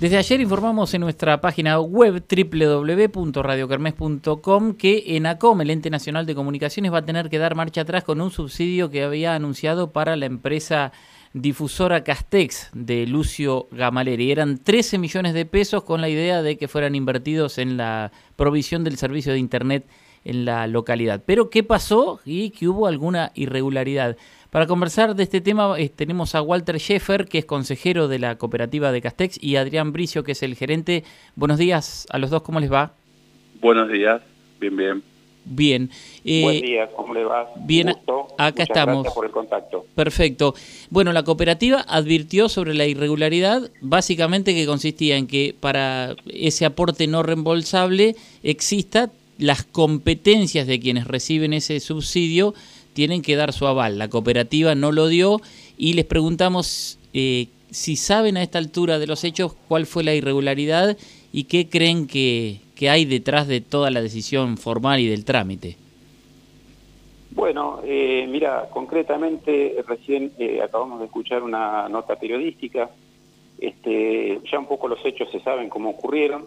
Desde ayer informamos en nuestra página web www.radiocarmes.com que ENACOM, el Ente Nacional de Comunicaciones, va a tener que dar marcha atrás con un subsidio que había anunciado para la empresa difusora Castex de Lucio Gamaleri. Eran 13 millones de pesos con la idea de que fueran invertidos en la provisión del servicio de Internet en la localidad. Pero ¿qué pasó? Y que hubo alguna irregularidad. Para conversar de este tema eh, tenemos a Walter Scheffer, que es consejero de la cooperativa de Castex, y Adrián Bricio, que es el gerente. Buenos días a los dos, ¿cómo les va? Buenos días, bien, bien. Bien. Eh, Buen día, ¿cómo le va? Bien, acá estamos. Gracias por el contacto. Perfecto. Bueno, la cooperativa advirtió sobre la irregularidad, básicamente que consistía en que para ese aporte no reembolsable exista las competencias de quienes reciben ese subsidio tienen que dar su aval. La cooperativa no lo dio y les preguntamos eh, si saben a esta altura de los hechos cuál fue la irregularidad y qué creen que, hay detrás de toda la decisión formal y del trámite. Bueno, eh, mira, concretamente recién eh, acabamos de escuchar una nota periodística, este, ya un poco los hechos se saben cómo ocurrieron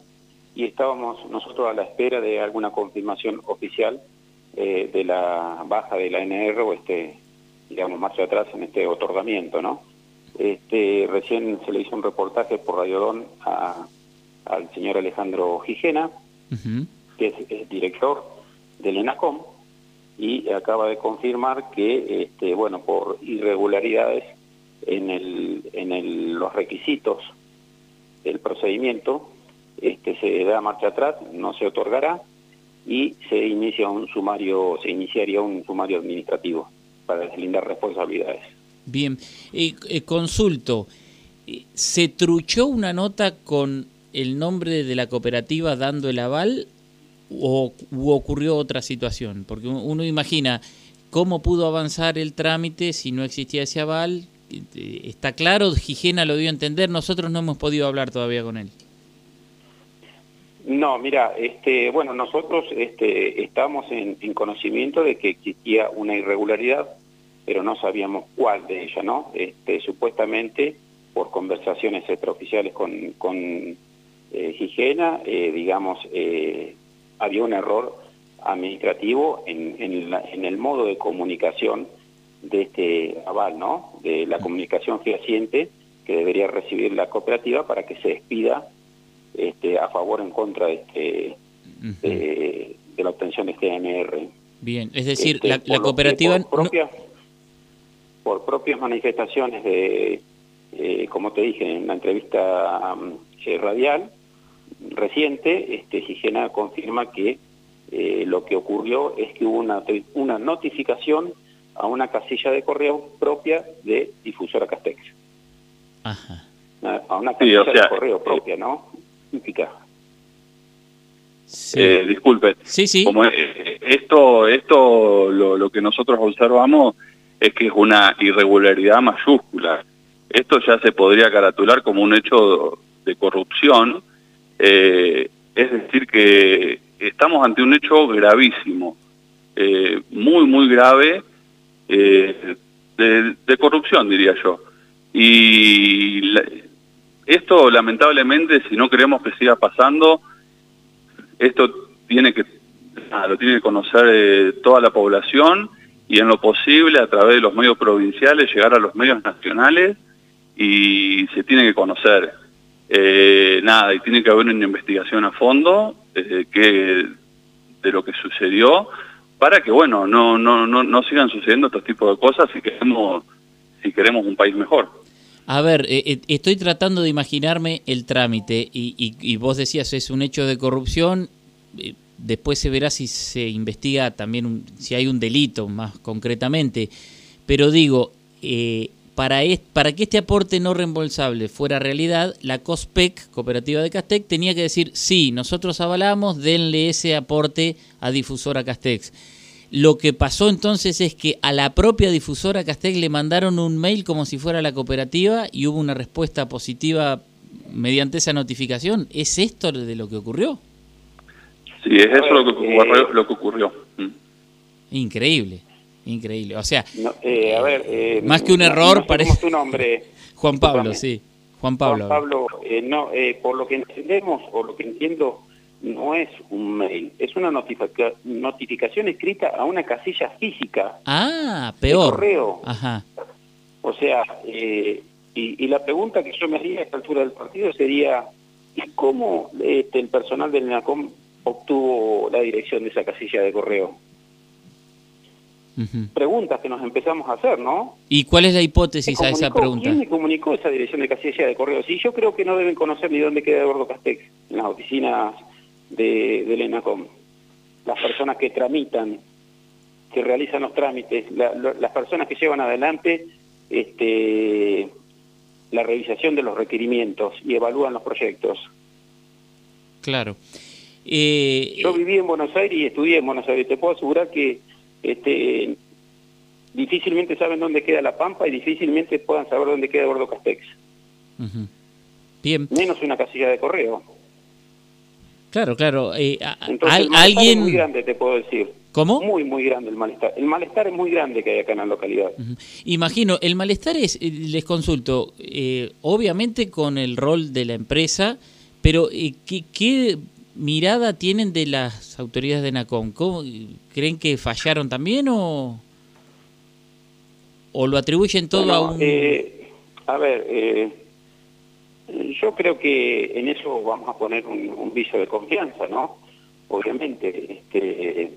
y estábamos nosotros a la espera de alguna confirmación oficial eh, de la baja de la NR o este, digamos, marcha atrás en este otorgamiento, ¿no? Este, recién se le hizo un reportaje por Radio Don al señor Alejandro Gijena, que es, director del ENACOM, y acaba de confirmar que, este, bueno, por irregularidades en, el, en el, los requisitos del procedimiento, este, se da marcha atrás, no se otorgará, y se inicia un sumario, se iniciaría un sumario administrativo para deslindar responsabilidades. Bien, eh, eh, consulto, eh, ¿se truchó una nota con el nombre de la cooperativa dando el aval o ocurrió otra situación? Porque uno imagina cómo pudo avanzar el trámite si no existía ese aval. Está claro, Gijena lo dio a entender, nosotros no hemos podido hablar todavía con él. No, mira, este, bueno, nosotros este, estamos en, conocimiento de que existía una irregularidad, pero no sabíamos cuál de ella, ¿no? Este, supuestamente, por conversaciones extraoficiales con, con eh, eh, digamos, eh, había un error administrativo en, en, el modo de comunicación de este aval, ¿no? De la comunicación fehaciente que debería recibir la cooperativa para que se despida este, a favor o en contra de, este, de, la obtención de este AMR. Bien, es decir, este, la, cooperativa... por, propias manifestaciones de, eh, como te dije en la entrevista um, eh, radial reciente, este, Gigena confirma que eh, lo que ocurrió es que hubo una, una notificación a una casilla de correo propia de Difusora Castex. Ajá. A una casilla de correo propia, ¿no? Eh, disculpe. Sí, sí. Como eh, esto, esto lo, que nosotros observamos es que es una irregularidad mayúscula. Esto ya se podría caratular como un hecho de corrupción, eh, es decir que estamos ante un hecho gravísimo, muy, muy grave, de, de, corrupción diría yo. Y la, esto, lamentablemente, si no queremos que siga pasando, esto tiene que, lo tiene que conocer eh, toda la población y en lo posible a través de los medios provinciales llegar a los medios nacionales y se tiene que conocer. Eh, nada, y tiene que haber una investigación a fondo eh, que, de lo que sucedió para que, bueno, no, no, no, no sigan sucediendo estos tipos de cosas si queremos, si queremos un país mejor. A ver, eh, eh, estoy tratando de imaginarme el trámite y, vos decías es un hecho de corrupción, eh, después se verá si se investiga también si hay un delito más concretamente, pero digo, para, para que este aporte no reembolsable fuera realidad, la COSPEC, Cooperativa de Castex, tenía que decir, sí, nosotros avalamos, denle ese aporte a Difusora Castex. Lo que pasó entonces es que a la propia difusora Castell le mandaron un mail como si fuera la cooperativa y hubo una respuesta positiva mediante esa notificación. ¿Es esto de lo que ocurrió? Sí, es eso lo que ocurrió. Lo que ocurrió. Mm. Increíble, increíble. O sea, eh, a ver, eh, más que un error, parece... tu nombre. Juan Pablo, sí. Juan Pablo. Juan Pablo, eh, no, eh, por lo que entendemos, o lo que entiendo, no es un mail, es una notificación escrita a una casilla física. Ah, peor. correo. Ajá. O sea, eh, y, la pregunta que yo me haría a esta altura del partido sería, ¿y cómo este, el personal del NACOM obtuvo la dirección de esa casilla de correo? Preguntas que nos empezamos a hacer, ¿no? ¿Y cuál es la hipótesis a esa pregunta? ¿Quién me comunicó esa dirección de casilla de correo? Sí, yo creo que no deben conocer ni dónde queda Eduardo Castex, en las oficinas de, del ENACOM. Las personas que tramitan, que realizan los trámites, las personas que llevan adelante este, la revisación de los requerimientos y evalúan los proyectos. Claro. Eh, Yo viví en Buenos Aires y estudié en Buenos Aires. Te puedo asegurar que este, difícilmente saben dónde queda La Pampa y difícilmente puedan saber dónde queda Gordo Castex. Bien. Menos una casilla de correo. Claro, claro. Eh, Entonces, alguien... Es muy grande, te puedo decir. ¿Cómo? Muy, muy grande el malestar. El malestar es muy grande que hay acá en la localidad. Imagino, el malestar es, eh, les consulto, eh, obviamente con el rol de la empresa, pero eh, ¿qué, mirada tienen de las autoridades de NACOM? ¿Creen que fallaron también o, o lo atribuyen todo a un...? a ver, yo creo que en eso vamos a poner un, un viso de confianza, ¿no? Obviamente, este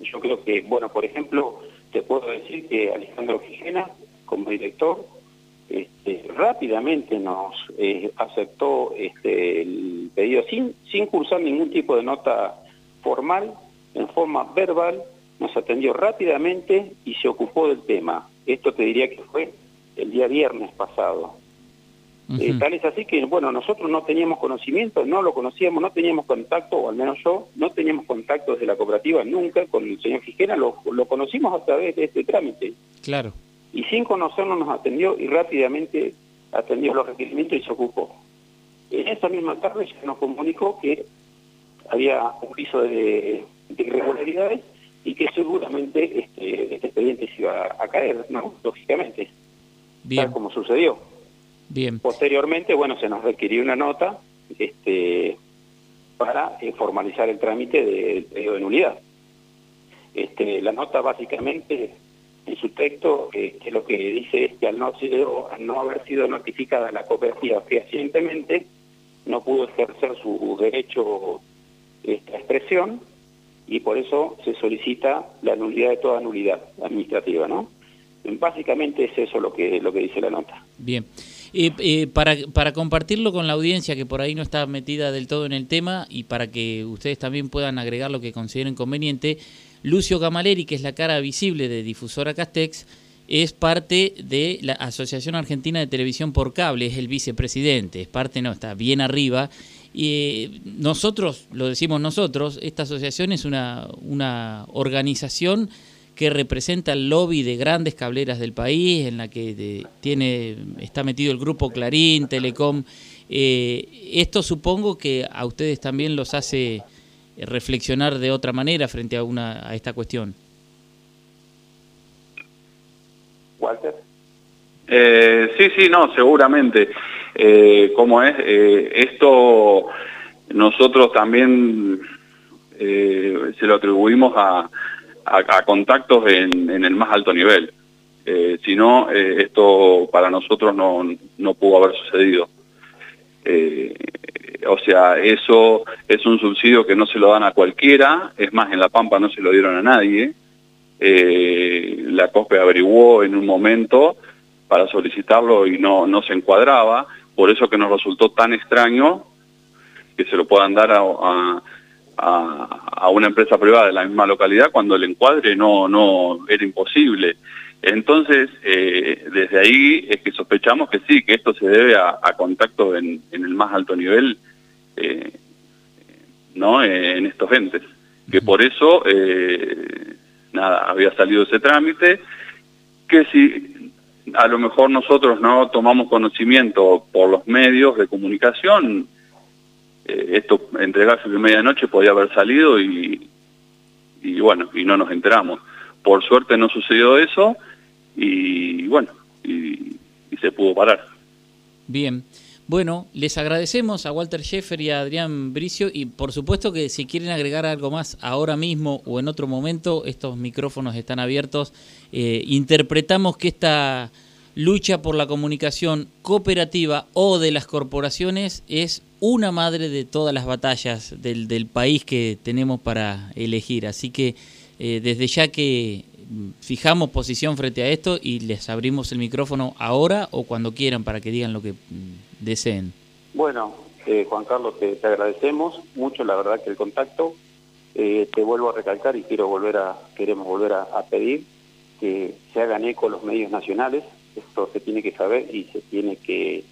yo creo que, bueno, por ejemplo, te puedo decir que Alejandro Quijena, como director, este, rápidamente nos eh, aceptó este, el pedido sin, sin cursar ningún tipo de nota formal, en forma verbal, nos atendió rápidamente y se ocupó del tema. Esto te diría que fue el día viernes pasado. Eh, tal es así que, bueno, nosotros no teníamos conocimiento, no lo conocíamos, no teníamos contacto, o al menos yo, no teníamos contacto desde la cooperativa nunca con el señor Gijena, lo, conocimos a través de este trámite. Claro. Y sin conocernos nos atendió y rápidamente atendió los requerimientos y se ocupó. En esa misma tarde se nos comunicó que había un piso de, irregularidades y que seguramente este, este expediente se iba a caer, ¿no? Lógicamente. Bien. Tal como sucedió. Bien. Posteriormente, bueno, se nos requirió una nota este, para eh, formalizar el trámite del pedido de nulidad. Este, la nota básicamente en su texto que lo que dice es que al no, al no haber sido notificada la cooperativa fehacientemente, no pudo ejercer su derecho esta expresión y por eso se solicita la nulidad de toda nulidad administrativa, ¿no? Básicamente es eso lo que, lo que dice la nota. Bien. Eh, para, para compartirlo con la audiencia que por ahí no está metida del todo en el tema y para que ustedes también puedan agregar lo que consideren conveniente, Lucio Gamaleri, que es la cara visible de Difusora Castex, es parte de la Asociación Argentina de Televisión por Cable, es el vicepresidente, es parte, no, está bien arriba. Y eh, nosotros, lo decimos nosotros, esta asociación es una, una organización que representa el lobby de grandes cableras del país, en la que tiene está metido el grupo Clarín, Telecom. Eh, esto supongo que a ustedes también los hace reflexionar de otra manera frente a una a esta cuestión. Walter. Eh, sí, sí, no, seguramente. Eh, ¿Cómo es? Eh, esto nosotros también se lo atribuimos a, a, contactos en, el más alto nivel. Eh, si no, eh, esto para nosotros no, no pudo haber sucedido. Eh, o sea, eso es un subsidio que no se lo dan a cualquiera, es más, en La Pampa no se lo dieron a nadie. la COSPE averiguó en un momento para solicitarlo y no, no se encuadraba, por eso que nos resultó tan extraño que se lo puedan dar a, una empresa privada de la misma localidad cuando el encuadre no, no era imposible. Entonces, eh, desde ahí es que sospechamos que sí, que esto se debe a, contacto en, el más alto nivel, eh, ¿no? en estos entes. Que por eso, eh, nada, había salido ese trámite, que si a lo mejor nosotros no tomamos conocimiento por los medios de comunicación, eh, esto entregarse de medianoche podía haber salido y, y bueno, y no nos enteramos. Por suerte no sucedió eso y bueno, y, se pudo parar. Bien, Bueno, les agradecemos a Walter Sheffer y a Adrián Bricio y por supuesto que si quieren agregar algo más ahora mismo o en otro momento, estos micrófonos están abiertos. Eh, interpretamos que esta lucha por la comunicación cooperativa o de las corporaciones es una madre de todas las batallas del, del país que tenemos para elegir. Así que eh, desde ya que fijamos posición frente a esto y les abrimos el micrófono ahora o cuando quieran para que digan lo que mm, deseen. Bueno, eh, Juan Carlos, te, agradecemos mucho, la verdad que el contacto. Eh, te vuelvo a recalcar y quiero volver a, queremos volver a, pedir que se hagan eco los medios nacionales. Esto se tiene que saber y se tiene que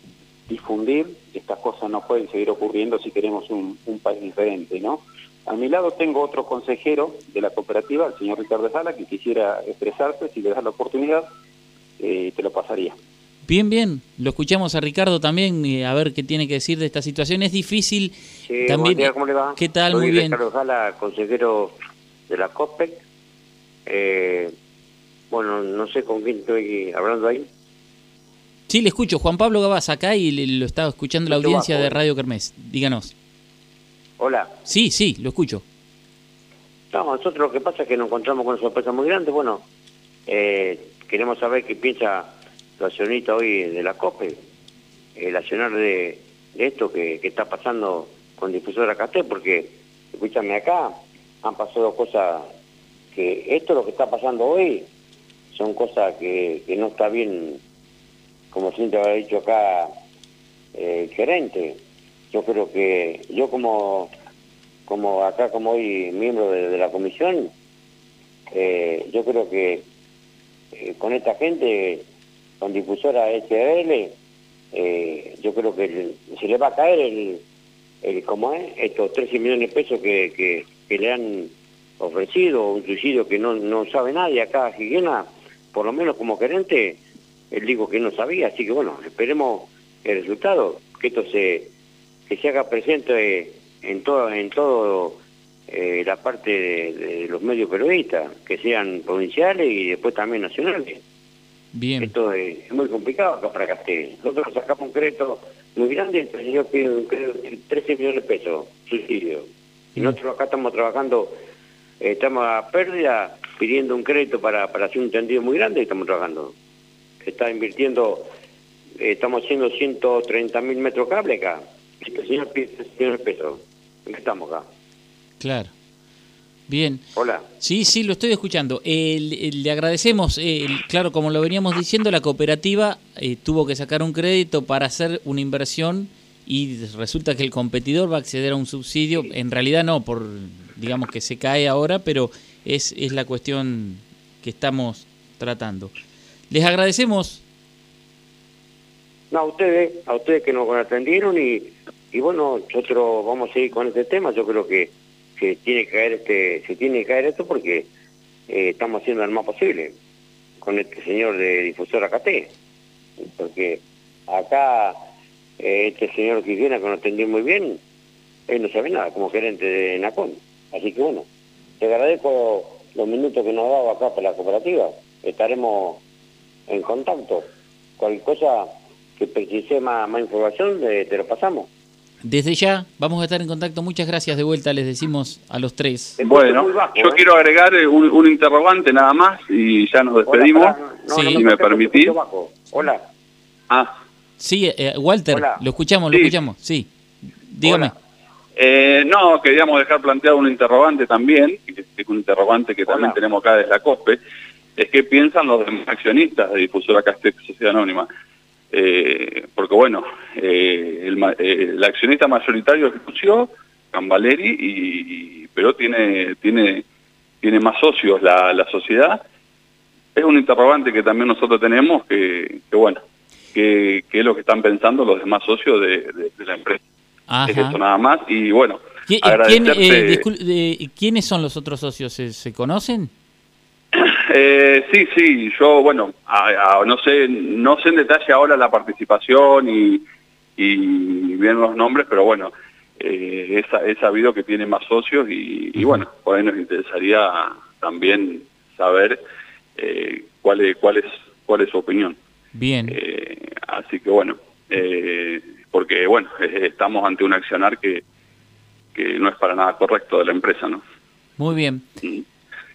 difundir. Estas cosas no pueden seguir ocurriendo si queremos un, un país diferente, ¿no? A mi lado tengo otro consejero de la cooperativa, el señor Ricardo Sala, que quisiera expresarse, si le das la oportunidad, eh, te lo pasaría. Bien, bien, lo escuchamos a Ricardo también, eh, a ver qué tiene que decir de esta situación. Es difícil también... ¿cómo le va? ¿Qué tal? Muy bien. Ricardo Sala, consejero de la COPEC. Eh, bueno, no sé con quién estoy hablando ahí. Sí, le escucho. Juan Pablo Gabás acá y lo estaba escuchando la audiencia de Radio Kermés. Díganos. Hola. Sí, sí, lo escucho. No, nosotros lo que pasa es que nos encontramos con una sorpresa muy grande. Bueno, eh, queremos saber qué piensa la accionista hoy de la COPE, el accionar de, esto que, está pasando con Difusora Castel, porque, escúchame acá, han pasado cosas que esto lo que está pasando hoy son cosas que, no está bien, como siempre ha dicho acá eh, el gerente yo creo que yo como como acá como hoy miembro de, la comisión eh, yo creo que eh, con esta gente con difusora SL yo creo que se le va a caer el, el ¿cómo es? estos 13 millones de pesos que, que, le han ofrecido un suicidio que no, no sabe nadie acá a por lo menos como gerente él dijo que no sabía así que bueno esperemos el resultado que esto se que se haga presente en todo, en todo eh, la parte de, los medios periodistas, que sean provinciales y después también nacionales. Bien. Esto es, muy complicado acá para Castel. Nosotros sacamos un crédito muy grande, el señor pide un crédito de 13 millones de pesos, suicidio. Y nosotros acá estamos trabajando, eh, estamos a pérdida pidiendo un crédito para, para hacer un tendido muy grande y estamos trabajando. está invirtiendo, eh, estamos haciendo 130 mil metros cable acá señor, señor Petro, estamos acá. Claro. Bien. Hola. Sí, sí, lo estoy escuchando. le agradecemos, claro, como lo veníamos diciendo, la cooperativa eh, tuvo que sacar un crédito para hacer una inversión y resulta que el competidor va a acceder a un subsidio. En realidad no, por digamos que se cae ahora, pero es, es la cuestión que estamos tratando. Les agradecemos no, a ustedes, a ustedes que nos atendieron y, y bueno, nosotros vamos a seguir con este tema. Yo creo que, que tiene que caer este, se tiene que caer esto porque eh, estamos haciendo el más posible con este señor de difusora KT. Porque acá eh, este señor que viene, que nos atendió muy bien, él no sabe nada como gerente de NACON. Así que bueno, te agradezco los minutos que nos ha dado acá para la cooperativa. Estaremos en contacto. Cualquier cosa que precise más, información, te lo pasamos. Desde ya vamos a estar en contacto. Muchas gracias de vuelta, les decimos a los tres. Bueno, yo ¿eh? quiero agregar eh, un, interrogante nada más y ya nos despedimos, si me permitís. Hola. Ah. Sí, eh, Walter, lo escuchamos, lo escuchamos. Sí, dígame. No, queríamos dejar planteado un interrogante también, que es un interrogante que también tenemos acá desde la COSPE, es qué piensan los accionistas de Difusora Castex Sociedad Anónima. Eh, porque bueno, eh, el, eh, accionista mayoritario es Lucio Cambaleri, y, pero tiene, tiene, tiene más socios la, la sociedad. Es un interrogante que también nosotros tenemos, que, que bueno, que, es lo que están pensando los demás socios de, la empresa. Es eso nada más, y bueno, ¿Quiénes son los otros socios? ¿Se conocen? Eh, sí, sí, yo, bueno, no sé no sé en detalle ahora la participación y, y bien los nombres, pero bueno, eh, he, sabido que tiene más socios y, bueno, por ahí nos interesaría también saber eh, cuál, es, cuál, es, cuál es su opinión. Bien. Eh, así que bueno, eh, porque bueno, estamos ante un accionar que, que no es para nada correcto de la empresa, ¿no? Muy bien.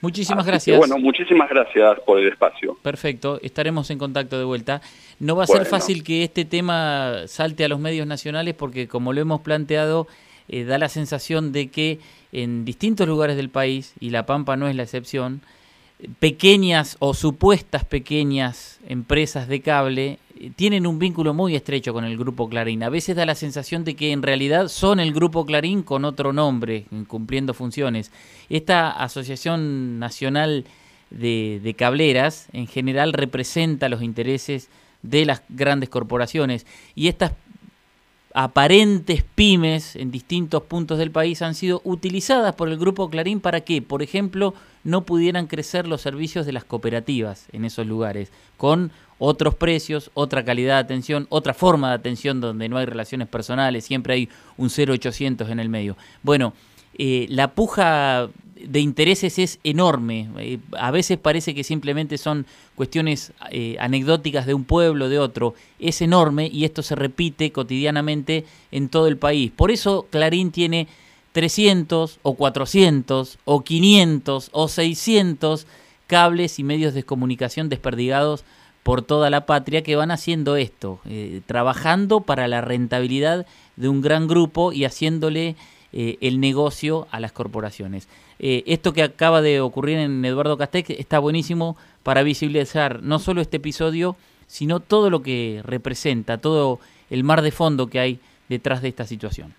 Muchísimas gracias. bueno, muchísimas gracias por el espacio. Perfecto, estaremos en contacto de vuelta. No va a ser fácil que este tema salte a los medios nacionales porque como lo hemos planteado, eh, da la sensación de que en distintos lugares del país, y La Pampa no es la excepción, pequeñas o supuestas pequeñas empresas de cable eh, tienen un vínculo muy estrecho con el Grupo Clarín. A veces da la sensación de que en realidad son el Grupo Clarín con otro nombre, cumpliendo funciones. Esta Asociación Nacional de, de Cableras en general representa los intereses de las grandes corporaciones y estas aparentes pymes en distintos puntos del país han sido utilizadas por el Grupo Clarín para que, por ejemplo, no pudieran crecer los servicios de las cooperativas en esos lugares, con otros precios, otra calidad de atención, otra forma de atención donde no hay relaciones personales, siempre hay un 0800 en el medio. Bueno, eh, la puja de intereses es enorme. Eh, a veces parece que simplemente son cuestiones eh, anecdóticas de un pueblo, de otro. Es enorme y esto se repite cotidianamente en todo el país. Por eso Clarín tiene 300 o 400 o 500 o 600 cables y medios de comunicación desperdigados por toda la patria que van haciendo esto, eh, trabajando para la rentabilidad de un gran grupo y haciéndole el negocio a las corporaciones. Eh, esto que acaba de ocurrir en Eduardo Castec está buenísimo para visibilizar no solo este episodio, sino todo lo que representa, todo el mar de fondo que hay detrás de esta situación.